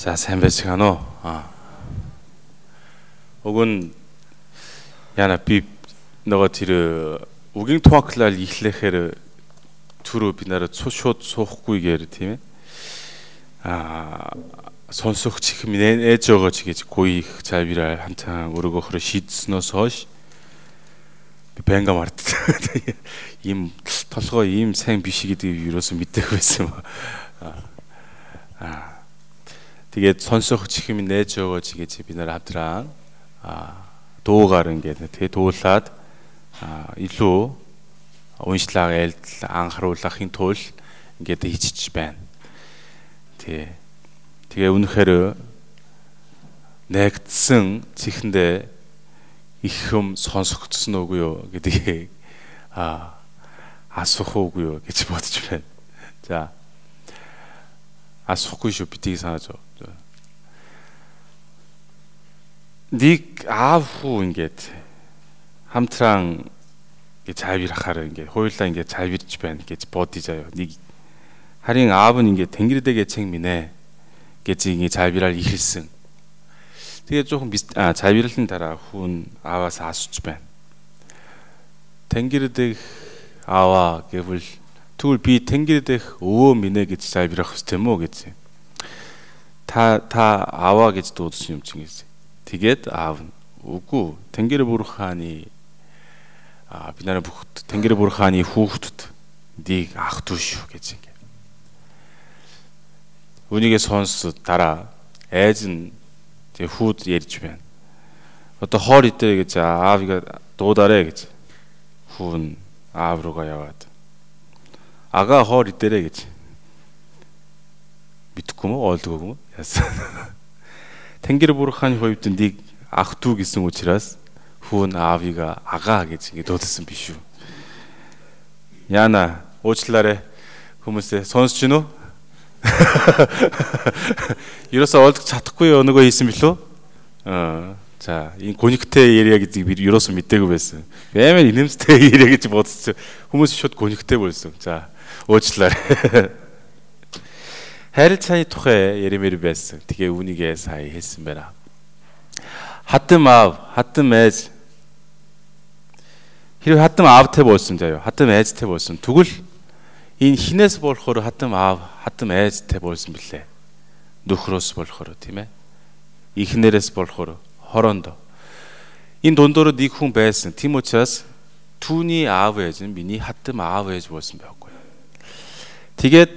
За сайн байцгаана уу? Аа. Нь яна би нөгөө тэр үгийн туаклал ихлэхээр түрүү би нараа шууд суухгүйгээр тийм ээ. Аа сонсох чих минь ээж байгаа ч гэж гуй их цайвираа хамтан өрөөгөөр шийдснөөс хойш би бэнга мартдаг. Ийм толгой ийм сайн биш гэдгийг юуроос мэддэг байсан юм. Аа Тэгээд сонсох чихэм нээж өгөөч гэж бид нар хамтран а дуугаар ингээд тэгээ дуулаад илүү уншлаг айлдал анхааруулахын тулд ингээд хийчих байна. Тий. Тэгээ үнэхээр нэгдсэн чихэндээ их юм сонсогдсон уугүй юу гэдгийг а асуух уугүй юу гэж бодож байна. За 아, あそこ一緒ピティさんじゃ닉 아후 인게 함트랑 잘비라카르 인게 호일다 인게 잘비 집에 인게 버티자요. 닉 하링 아분 인게 댕기르대게 책미네. 게징이 잘비랄 일승. 되게 조금 미스 아 잘비를 쓴다라. 훈 아와 사수 집에 댕기르대 아와 게불 тэгвэл би тэнгэрдээ өвөө минэ гэж цаавирах хэв юм уу гэж. Та та ааваа гэж дуудсан юм чинь гэсэн Тэгээд аав нь үгүй Тэнгэр бүр хааны а би нараа бүх Тэнгэр бүр хааны хүүхдүүд дийг ах дүү шүү гэж ингэ. Үнийгээ сонс дараа айз нь тэг хүүд ярьж байна. Одоо хоор идэ гэж аавыг дуудаарэ гэж хүүн аав руугаа яваад. Ага хоор идэрэ гэж. Мэдхгүй мө олдгоогүй мө яасан. Тэнгэр бурханы хувьд нэг ах トゥ гэсэн учраас хүүн аавыг агаа гэж ингэ дуудсан биш үү. Яна уучлаарай хүмүүсээ сонсч гинөө. Ерөөсөө олдох чадахгүй өнөөгөө хийсэн билүү? Аа За энэ гүнигтэй яриа гэдгийг би ерөөсөө мдээгүй байсан. Баймаар инэмстэй яриа гэж бодсон. Хүмүүс шууд гүнигтэй болсон. За уучлаарай. харилцааны тухай ярмээр байсан. Тэгээ үүнийгээ сая хэлсэн байна. Хатам аав, хатам айз. хэрэг хатам аавтай болсон заяа. Хатам айзтай болсон. Тэгвэл энэ хинээс болохоор хатам аав, хатам айзтай болсон бэлээ. Нөхрөөс болохоор тийм ээ. Ихнэрээс болохоор хороонд. Энэ дундуур нэг хүн байсан. Тийм учраас түүний аав ээж нь миний хатам аав ээж болсон байхгүй. Тэгээд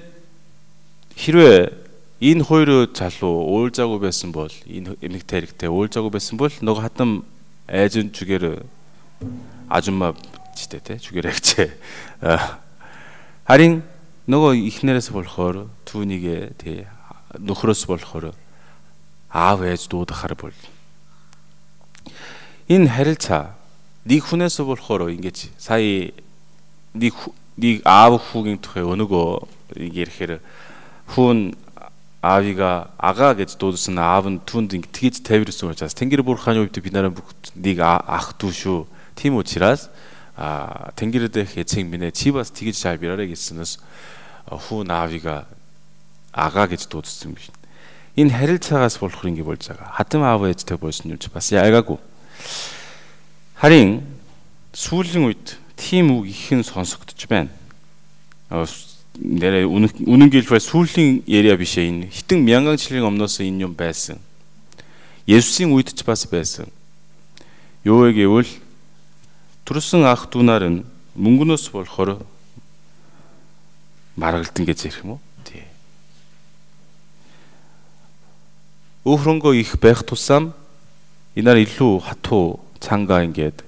хэрвээ энэ хоёр залуу уулзаагүй байсан бол энэ эмэгтэй хэрэгтэй уулзаагүй байсан бол нөгөө хатам айзын чүгээр ажимма чтэй те чүгээр авчээ. Харин нөгөө ихнэрээс болохоор түүнийг тий нөхрөөс болохоор аав ээж дуудахаар бол энэ харилцаа нэг хүнээс болохоор ингэж сая нэг нэг аав хүүгийн тухай өнөөгөө ирэхээр хүн аавыга агаа гэж дуудсан аав нь түнд тэгж тавирсан учраас Тэнгэр бурханы хувьд бид нараа бүгд нэг ах дүү шүү. Тийм учраас а Тэнгэр дэх эцэг минь чи бас тэгж шавбираарэ гэснээс хүн аавыга агаа гэж дуудсан биш. Энэ харилцаагаас болох ингэ болж байгаа. Хатам аав ээжтэй болсон юм чи бас яагаагүй. Харин сүүлийн үед тийм үг ихэн сонсогдож байна нэрээ үнэн гэлбай сүүлийн яриа биш ээ энэ хитэн мянган жилийн өмнөөс энэ юм байсан. Есүсийн үед ч бас байсан. Юу вэ гэвэл төрсөн ах дүүнаар нь мөнгөнөөс болохоор маргалдан гэж ярих юм уу? Тий. Өөхрөнгөө их байх тусам инаар илүү хатуу цангаа ингээд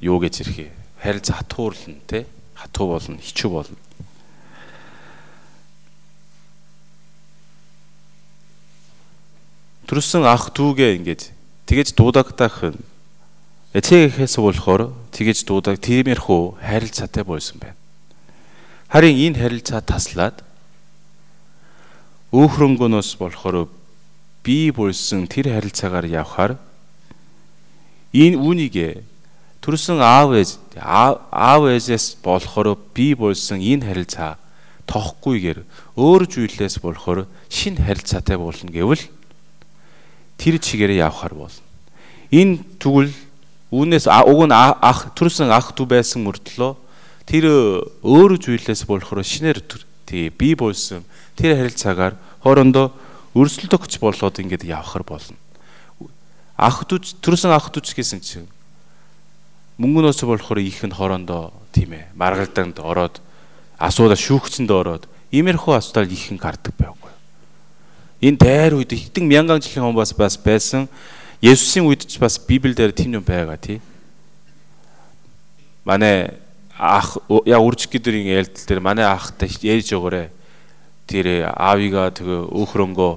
юу гэж юм харилцаа хатуурлна тий хатуу болно хичүү болно. Төрсөн ах дүүгээ ингэж тэгэж дуудагдах эцэгээс болохоор тэгэж дуудаг тиймэрхүү харилцаатай болсон байна. Харин энэ харилцаа таслаад өөхрөнгөнөөс болохоор би болсон тэр харилцаагаар явхаар энэ үүнийг төрсөн аав ээж аав ээжээс болохоор би болсон энэ харилцаа тохгүйгээр өөр зүйлээс болохоор шин харилцаатай болно гэвэл тэр чигээрээ явхаар болно. Энэ тэгвэл үүнээс уг нь ах төрсөн ах дүү байсан мөртлөө тэр өөр зүйлээс болохоор шинээр тий би болсон тэр харилцаагаар хоорондоо өрсөлдөгч болоод ингээд явхаар болно. Ах дүү төрсөн ах дүүч гэсэн чинь мөнгөнөөс болохоор их нь хоорондоо тийм ээ маргалдаанд ороод асуудал шүүгчэнд ороод иймэрхүү асуудал их нь гардаг байхгүй. Энэ дайр үед хэдэн мянган жилийн өмнө бас бас байсан Есүсийн үед ч бас Библиэлд тийм юм байгаа тий. Манай ах яг үржих гэдэрийн ялдал дээр манай ахтай ярьж өгөөрэй. Тэр аавыгаа тэгээ өөхрөнгөө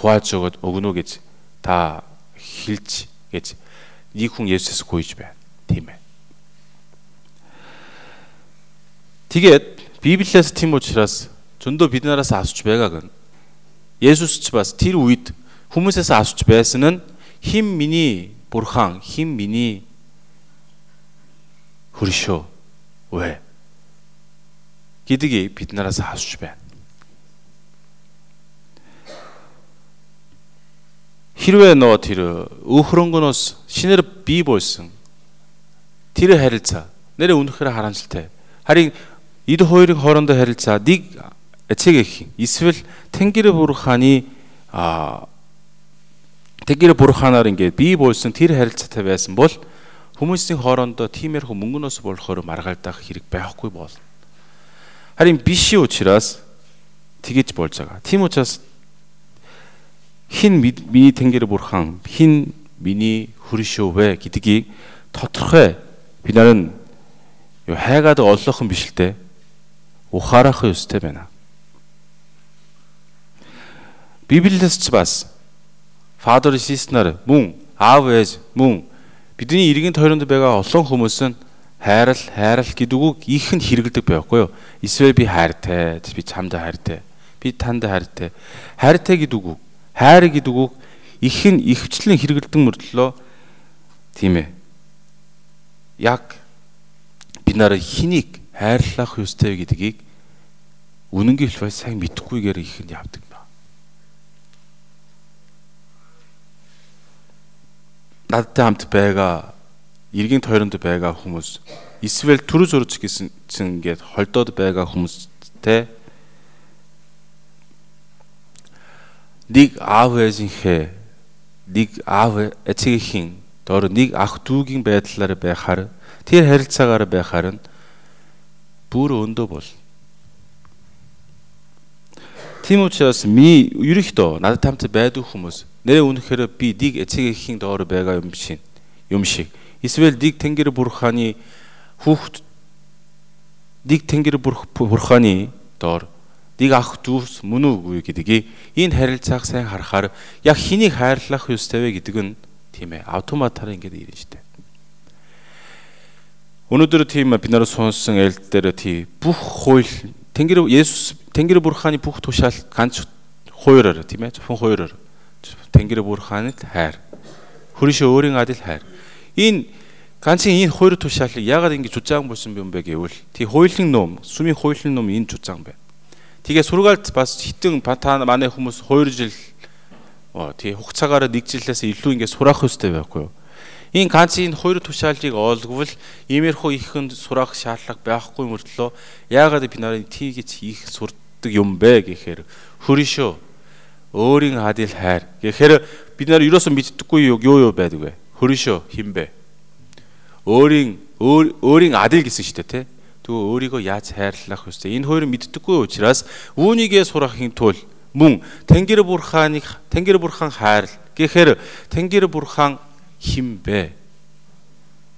хувааж өгöd өгнө гэж та хэлж гэж нэг хүн Есүс гуйж байна. 팀에. 디겟 비빌레스 티모치라스 존도 비드나라스 아수츠베가근 예수스 치바스 틸 우이트 후무세스 아수츠베스는 힘 미니 보르항 힘 미니 후리쇼 왜 기득이 비드나라스 아수츠베 히르웨 너티르 우후롱그노스 시네르 비볼승 тэр харилцаа нэрээ үнэхээр харамсалтай. Харин эд хоёрын хоорондоо харилцаа нэг эцэг эсвэл Тэнгэр бурханы а Тэнгэр бурханаар ингээд бий болсон тэр харилцаатай байсан бол хүмүүсийн хоорондоо тиймэрхүү мөнгөнөөс болохоор маргаалдах хэрэг байхгүй болно. Харин биш учраас тэгэж болж байгаа. Тийм учраас хин миний Тэнгэр бурхан хин миний хөршөө вэ гэдгийг тодорхой бид нарыг юу хайгаад олоохон биш л дээ ухаарах ёстой байна. Библиэс ч бас Father Sister мөн аав ээж мөн бидний иргэн тойронд байгаа олон хүмүүс нь хайрал хайрал гэдэг үг их нь хэрэгэлдэг байхгүй юу? Эсвэл би хайртай, би чамд хайртай, би танд хайртай. Хайртай гэдэг үг, хайр гэдэг үг их нь ихвчлэн хэрэгэлдэг мөртлөө тийм ээ. Яг бид нараа хэнийг хайрлах ёстой гэдгийг үнэнгийн хэлбэр сайн мэдхгүйгээр их нь явдаг ба. Надтай хамт байгаа иргэн тойронд байгаа хүмүүс эсвэл төрө зурж гэсэн ингээд холдоод байгаа хүмүүстэй нэг аав ээжийнхээ нэг аав эцэгхийн доор нэг ах дүүгийн байдлаар байхаар тэр харилцаагаар байхаар нь бүр өндөө бол. Тийм учраас ми ерөхдөө надад хамт байдаг хүмүүс нэрээ үнэхээр би дэг эцэгийн доор байгаа юм шиг юм шиг. Эсвэл дэг Тэнгэр бурханы хүүхд дэг Тэнгэр бурханы доор дэг ах дүүс мөн үгүй гэдгийг энэ харилцааг сайн харахаар яг хэнийг хайрлах ёстой вэ гэдэг нь тийм ээ автоматар ингэж ирнэ штэ. Өнөөдөр тийм бид нараа сонссон ээлд дээр тий бүх хууль Тэнгэр Есүс Тэнгэр бурханы бүх тушаал ганц хуураар тийм ээ зөвхөн хуураар Тэнгэр бурханад хайр. Хөрөш өөрийн адил хайр. Энэ ганцын энэ хоёр тушаалыг яагаад ингэж жужаан болсон юм бэ гэвэл тий хуулийн ном, сүмийн хуулийн ном энэ жужаан байна. Тэгээ сургаалт бас хитэн та манай хүмүүс 2 жил тий хугацаагаар нэг жилээс илүү ингэ сурах хэрэгтэй байхгүй юу? Энэ энэ хоёр тушаалыг олгвол иймэрхүү ихэнд сурах шаардлага байхгүй мөртлөө яагаад би нарыг тийгэж их сурдаг юм бэ гэхээр хөришөө өөрийн адил хайр. гэхээр бид нар ерөөсөн мэддэггүй юу юу байдаг вэ хөришөө хинбэ өөрийн өөрийн адил гэсэн шүү дээ тий. Тэгвэл өөрийгөө яаж хайрлах вэ энэ хоёрыг мэддэггүй учраас үүнийгээ сурахын тулд мөн Тэнгэр бурханыг Тэнгэр бурхан хайрл гэхээр Тэнгэр бурхан хим бэ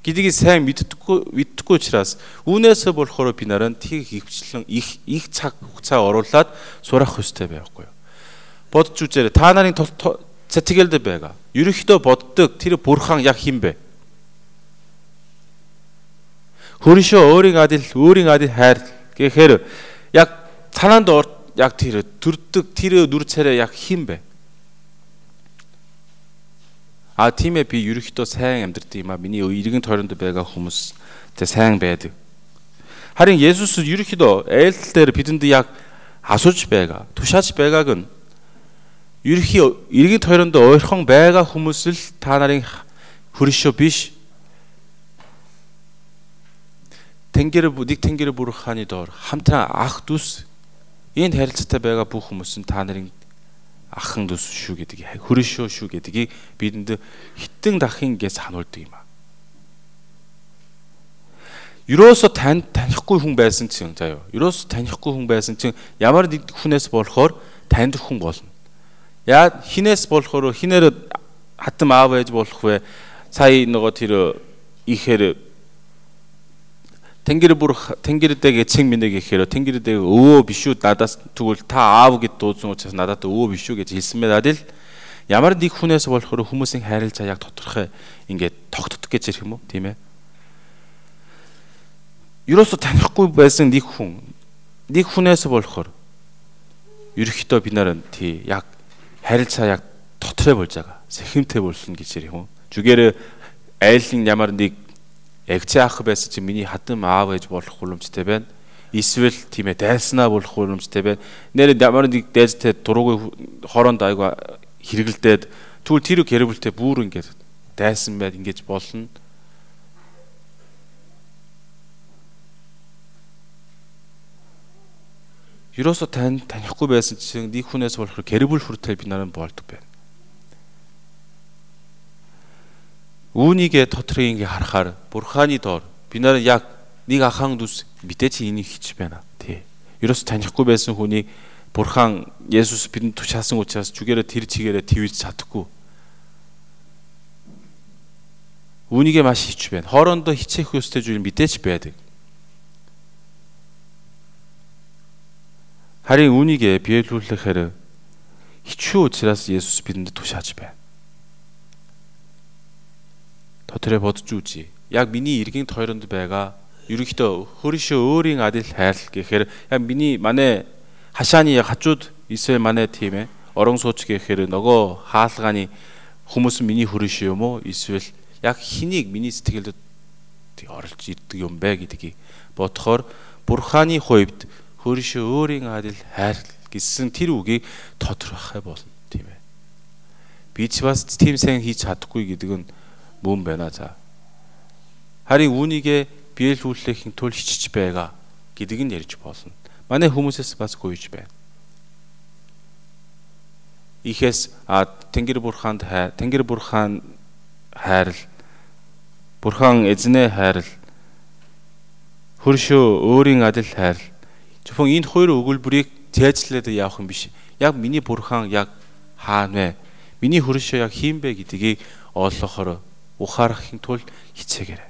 гэдгийг сайн мэддэггүй мэддэггүй учраас үүнээсээ болохоор би нараа тийг хөвчлэн их их цаг хугацаа оруулаад сурах хөстэй байхгүй юу. Бодж үзээрэй. Та нарын сэтгэлд байгаа. Ерөнхийдөө боддог тэр бурхан яг хин бэ? Хөршөө өөрийн адил өөрийн адил хайр гэхээр яг тананд яг тэр төрдөг тэр нүр царай яг хин бэ? А тийм ээ би ерөөхдөө сайн амьдрд юм а. Миний иргэн тойронд байгаа хүмүүстэй сайн байдаг. Харин Есүс ерөөхдөө айлтал дээр бидэнд яг асууж байгаа. Тушааж байгааг нь ерхий иргэд хоёронд ойрхон байгаа хүмүүс л та нарын хүршөө биш. Тэнгэр нэг тэнгэр бүрх хааны доор хамтран ах дүүс энд харилцаатай байгаа бүх хүмүүс нь та нарын ахын дүүс шүү гэдгийг хүршөө шүү гэдгийг бидэнд хитэн дахин гэж сануулдаг юм аа. Юурөөсө тань танихгүй хүн байсан чинь заяа. Юурөөсө танихгүй хүн байсан чинь ямар нэг хүнээс болохоор танд хүн болно. Яа хинээс болохоор хинээр хатам аав ээж болох вэ? Сая нөгөө тэр ихээр Тэнгэр бүр тэнгэрдэг эцэг минь гэхээр тэнгэрдэг өвөө биш үү надаас тэгвэл та аав гэд дуудсан учраас надад өвөө биш үү гэж хэлсэн надад л ямар нэг хүнээс болохоор хүмүүсийн хайрлцаа яг тодорхой ингээд тогтдог гэж ярих юм уу тийм ээ ерөөсө танихгүй байсан нэг хүн нэг хүнээс болохоор ерөөхдөө бид нараа тий яг харилцаа яг дотроо болж байгаа. Сэхэмтэй болно гэж ярих юм. Зүгээр айлын ямар нэг ягцээ ах байсан чи миний хатам аав ээж болох боломжтой байна. Эсвэл тийм ээ дайснаа болох боломжтой байна. Нэр ямар нэг дайзтай дуруугүй хороонд айгу хэрэгэлдээд тэгвэл тэр хэрвэлтэй бүр ингээд дайсан байд ингэж болно Юуросо тань танихгүй байсан чинь нэг хүнээс болохоор гэрбүл хүртэл би наран болдог байна. Үүнийгээ дотроо ингээ харахаар бурхааны доор би нараа яг нэг ахаан дүс мэдээч энийг хич байна. Тий. Юуросо танихгүй байсан хүний бурхан Есүс бидэнд тушаасан учраас зүгээрээ тэр чигээрээ твж чадахгүй. Үүнийгээ маш хич байна. Хоорондоо хичээх ёстой зүйл мэдээч байдаг. Харин үүнийг биелүүлэхээр хичүү учраас Есүс бидэнд тушааж байна. Дотрээ бодж үзье. Яг миний иргэн тойронд байгаа ерөнхийдөө хөршөө өөрийн адил хайрл гэхээр яг миний манай хашааны хажууд эсвэл манай тийм ээ орон сууч гэхээр нөгөө хаалгааны хүмүүс миний хөршөө юм уу эсвэл яг хэнийг миний сэтгэлд оролж ирдэг юм бэ гэдгийг бодохоор бурхааны хувьд хөршөө өөрийн адил хайр гэсэн тэр үгийг тодорхой болно тийм ээ. Би ч бас тийм сайн хийж чадахгүй гэдэг нь мөн байна за. Харин үүнийгээ биелүүлэхийн тулд хичж байгаа гэдгийг нь ярьж болно. Манай хүмүүсээс бас гуйж байна. Ихээс а Тэнгэр бурханд хай Тэнгэр бурхан хайрл Бурхан эзнээ хайрл хөршөө өөрийн адил хайрл Зөвхөн энэ хоёр өгүүлбэрийг цээжлээд явах юм биш. Яг миний бурхан яг хаана вэ? Миний хөршөө яг хийм бэ гэдгийг олохоор ухаарахын тулд хичээгээрэй.